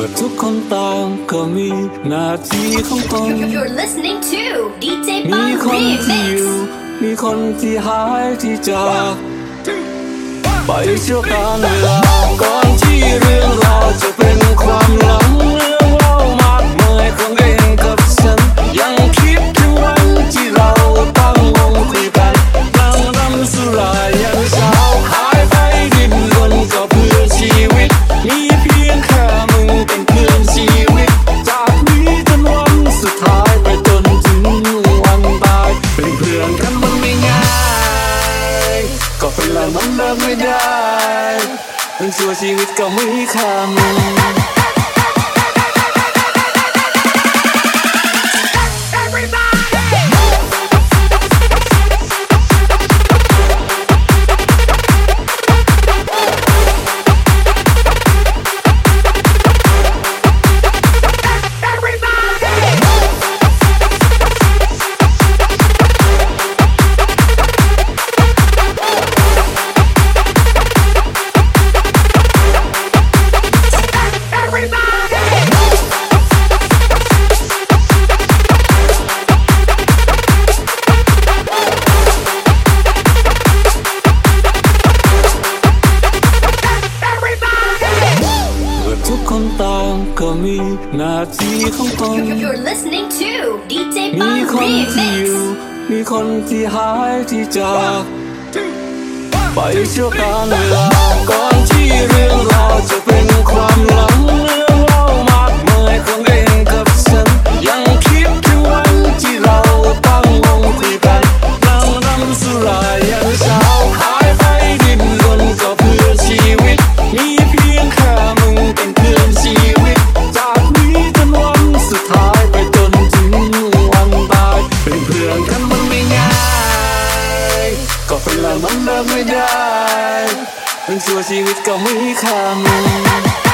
มื่อทุกคนต่างก็มีหน้าที่ของตน You're listening to DJ มี Bang คนที่อยู่ Remix. มีคนที่หายที่จาก ไปชั่วการเวลาก่อนที่เรื่อง คนเรามันเลิกไม่ได้ถึงชั่วชีวิตก็ไม่ค่า องก็มีหน้าที่ของตนองมีคนที่อยู่มีคนที่หายที่จากไปเชื่อการเวลาก่อนที่เรื่องราวจะเป็นความหลังเรื่องเล่ามากมายของเองกับฉันยังคิดถึงวันที่เราตั้งวงคุยกันนั่งรำสุรายัน มันชั่วชีวิตก็ไม่ค่ามึง